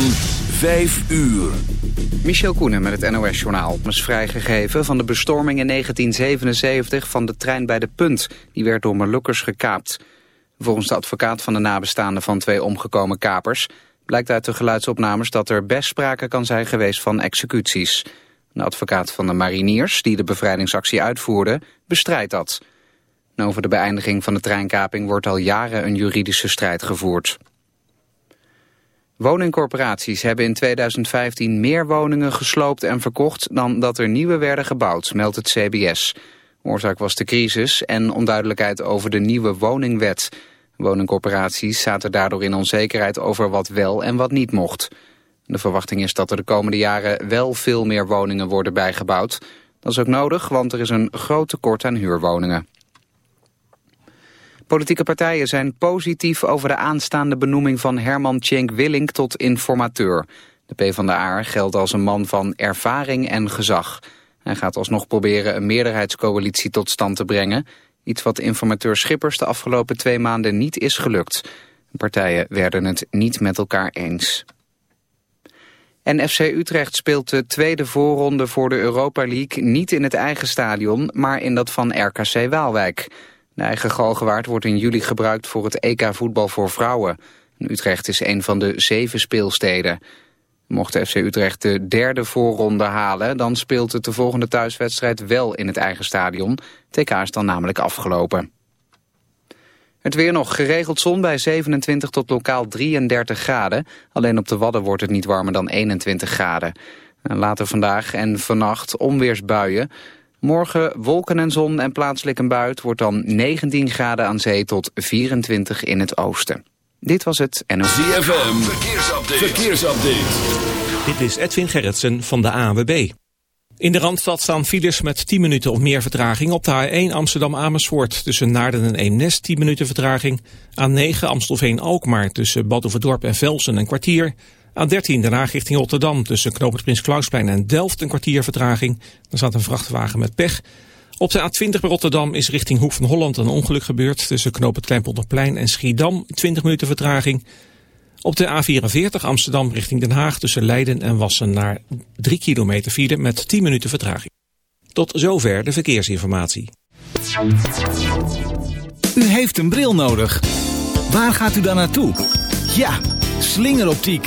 van 5 uur. Michel Koenen met het NOS-journaal is vrijgegeven van de bestorming in 1977 van de trein bij de Punt. Die werd door Molukkers gekaapt. Volgens de advocaat van de nabestaanden van twee omgekomen kapers... blijkt uit de geluidsopnames dat er best sprake kan zijn geweest van executies. De advocaat van de mariniers, die de bevrijdingsactie uitvoerde, bestrijdt dat. over de beëindiging van de treinkaping wordt al jaren een juridische strijd gevoerd. Woningcorporaties hebben in 2015 meer woningen gesloopt en verkocht dan dat er nieuwe werden gebouwd, meldt het CBS. Oorzaak was de crisis en onduidelijkheid over de nieuwe woningwet. Woningcorporaties zaten daardoor in onzekerheid over wat wel en wat niet mocht. De verwachting is dat er de komende jaren wel veel meer woningen worden bijgebouwd. Dat is ook nodig, want er is een groot tekort aan huurwoningen. Politieke partijen zijn positief over de aanstaande benoeming van Herman Tjenk Willink tot informateur. De PvdA geldt als een man van ervaring en gezag. Hij gaat alsnog proberen een meerderheidscoalitie tot stand te brengen. Iets wat informateur Schippers de afgelopen twee maanden niet is gelukt. Partijen werden het niet met elkaar eens. En FC Utrecht speelt de tweede voorronde voor de Europa League niet in het eigen stadion, maar in dat van RKC Waalwijk. De eigen Galgenwaard wordt in juli gebruikt voor het EK voetbal voor vrouwen. Utrecht is een van de zeven speelsteden. Mocht FC Utrecht de derde voorronde halen... dan speelt het de volgende thuiswedstrijd wel in het eigen stadion. TK is dan namelijk afgelopen. Het weer nog geregeld zon bij 27 tot lokaal 33 graden. Alleen op de Wadden wordt het niet warmer dan 21 graden. Later vandaag en vannacht onweersbuien. Morgen wolken en zon en plaatselijk een buit wordt dan 19 graden aan zee tot 24 in het oosten. Dit was het NOS. ZFM, verkeersupdate. verkeersupdate. Dit is Edwin Gerritsen van de ANWB. In de Randstad staan files met 10 minuten of meer vertraging. Op de A1 Amsterdam-Amersfoort tussen Naarden en Eemnes 10 minuten vertraging. A9 Amstelveen-Alkmaar tussen Badhoevedorp en Velsen een kwartier. A13 Den Haag richting Rotterdam tussen Knoopend Prins Klausplein en Delft een kwartier vertraging. Er staat een vrachtwagen met pech. Op de A20 bij Rotterdam is richting Hoek van Holland een ongeluk gebeurd. Tussen Knoopend Kleinpolderplein en Schiedam 20 minuten vertraging. Op de A44 Amsterdam richting Den Haag tussen Leiden en Wassen naar 3 kilometer file met 10 minuten vertraging. Tot zover de verkeersinformatie. U heeft een bril nodig. Waar gaat u dan naartoe? Ja, slingeroptiek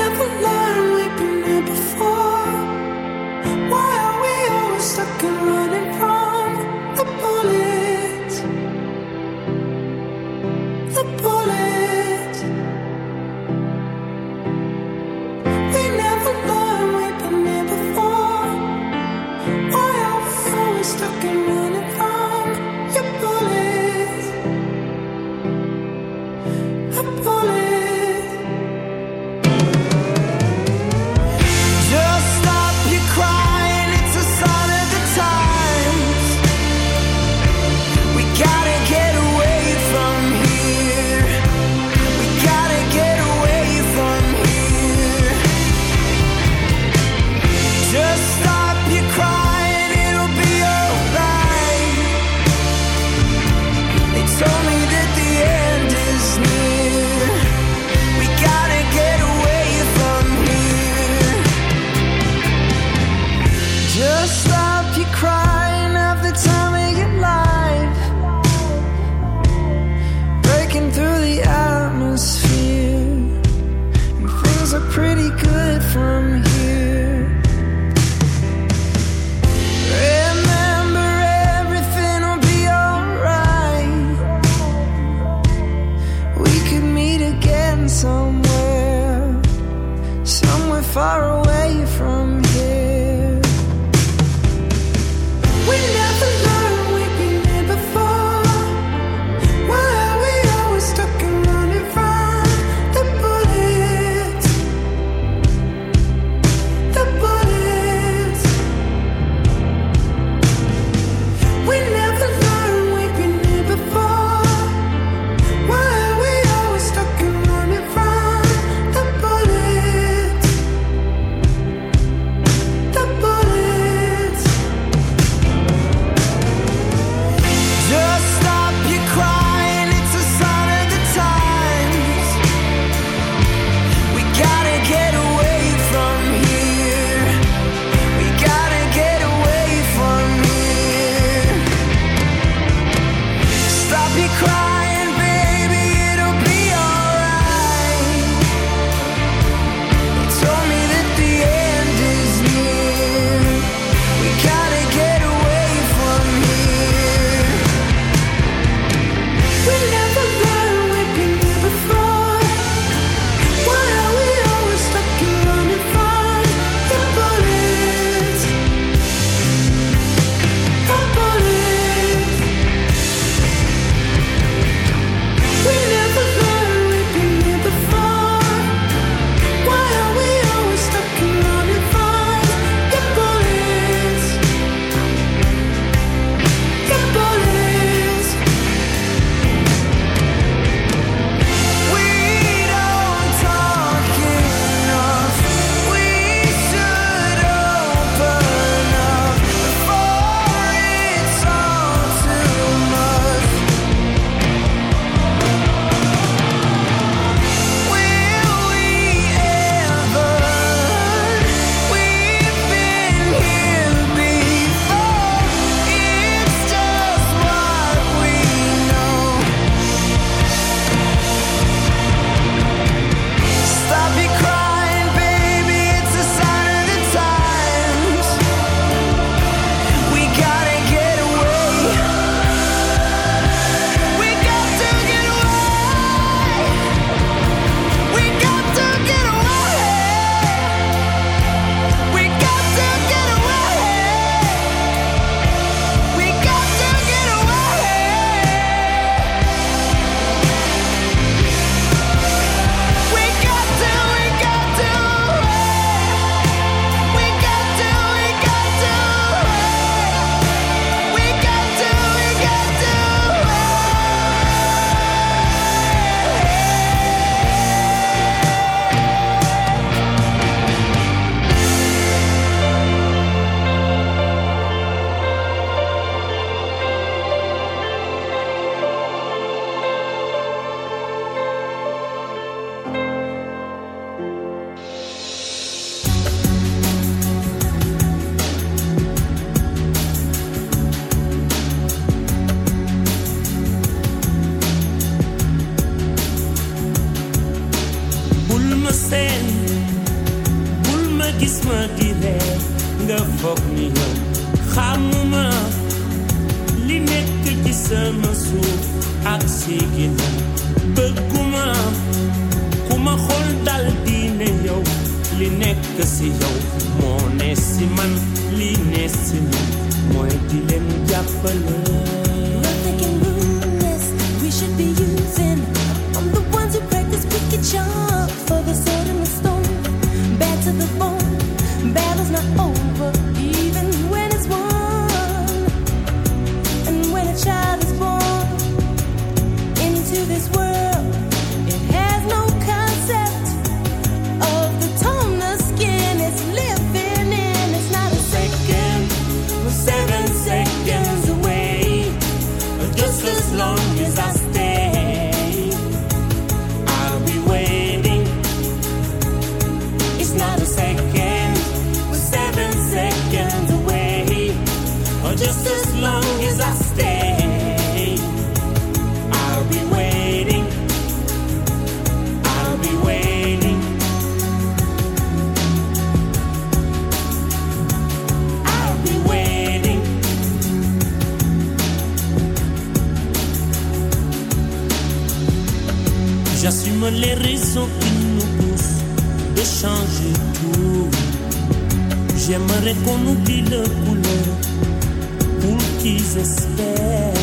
désespère.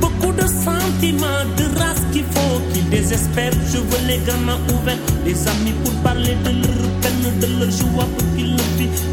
Beaucoup de sentiments, de race qu'il faut qu'ils désespèrent. Je veux les gamins ouverts, les amis pour parler de leur peine, de leur joie pour qu'ils le vivent.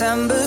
December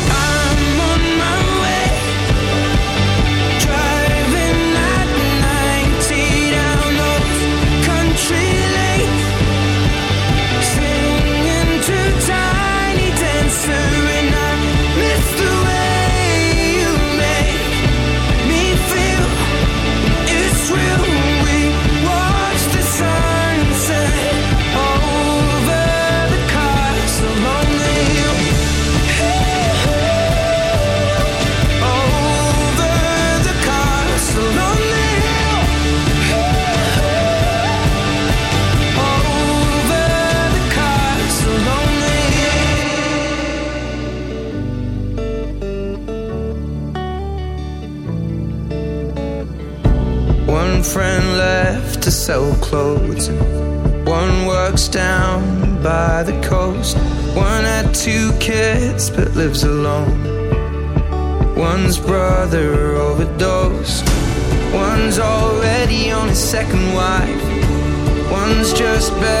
Lives alone. One's brother overdosed. One's already on his second wife. One's just barely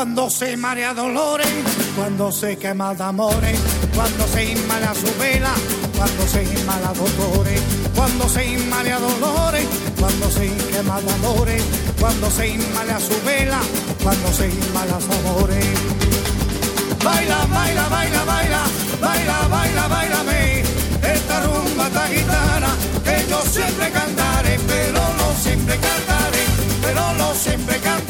Cuando se marea dolores, cuando se quema de amores, cuando se inmala su vela, cuando se inmala dolores, cuando se inmala dolores, cuando se quema de amores, cuando se inmala su vela, cuando se inmala su amores. Baila, baila, baila, baila, baila, baila, bailame, esta rumba, esta gitana, que yo siempre cantaré, pero no siempre cantaré, pero no siempre cantaré.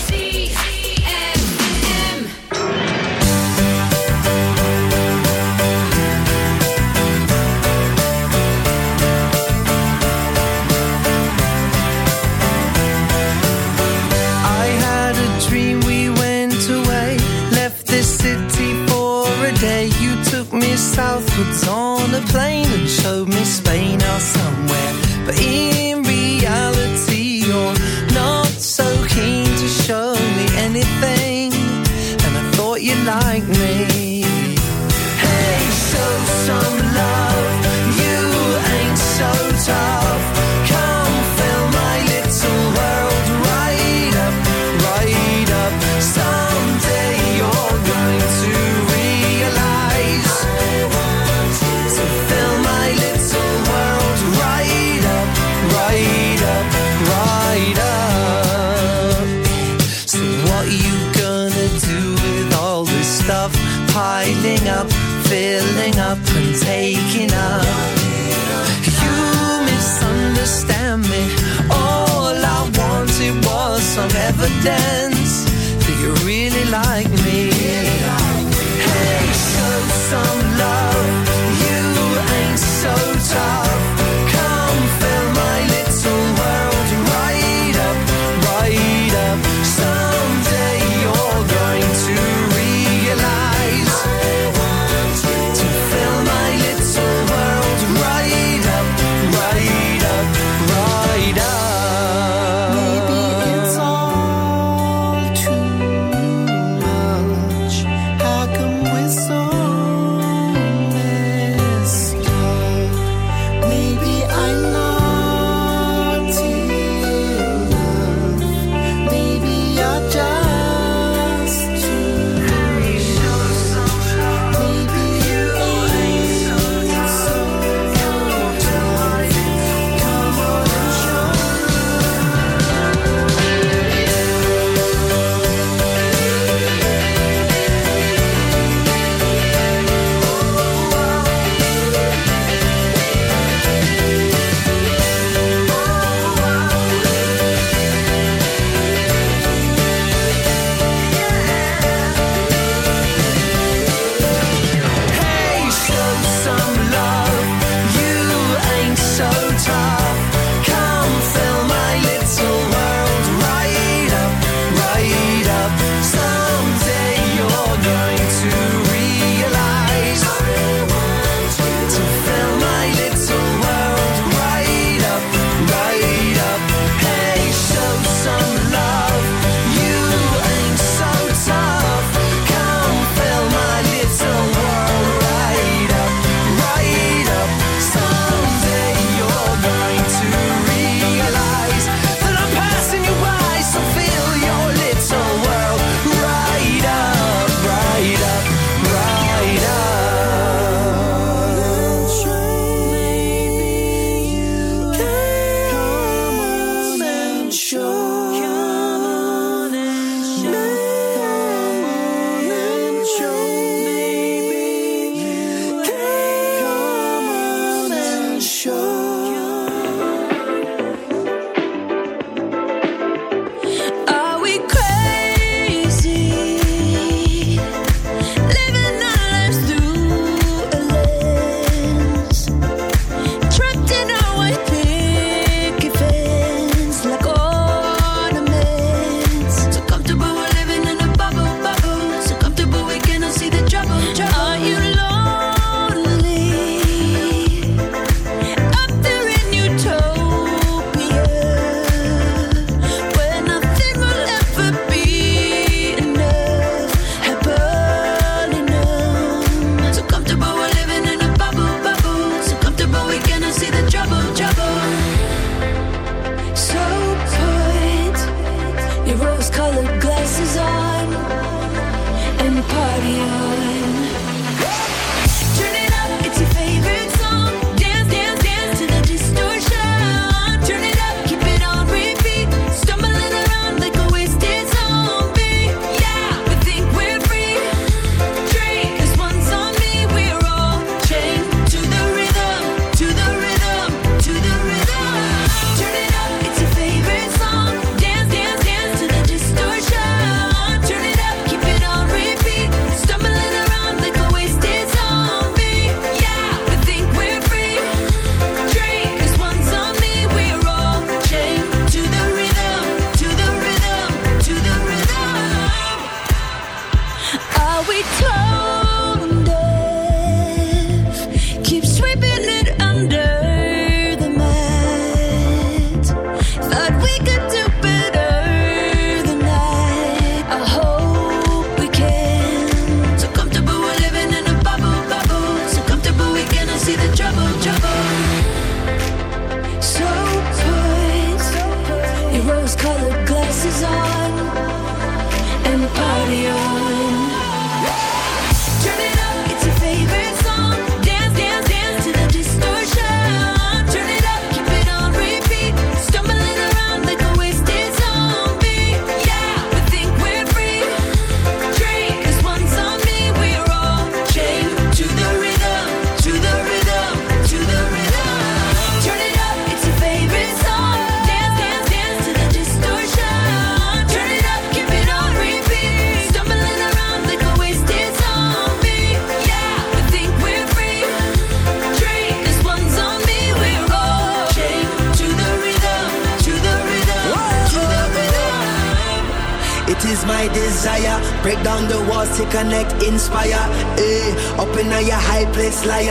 It's like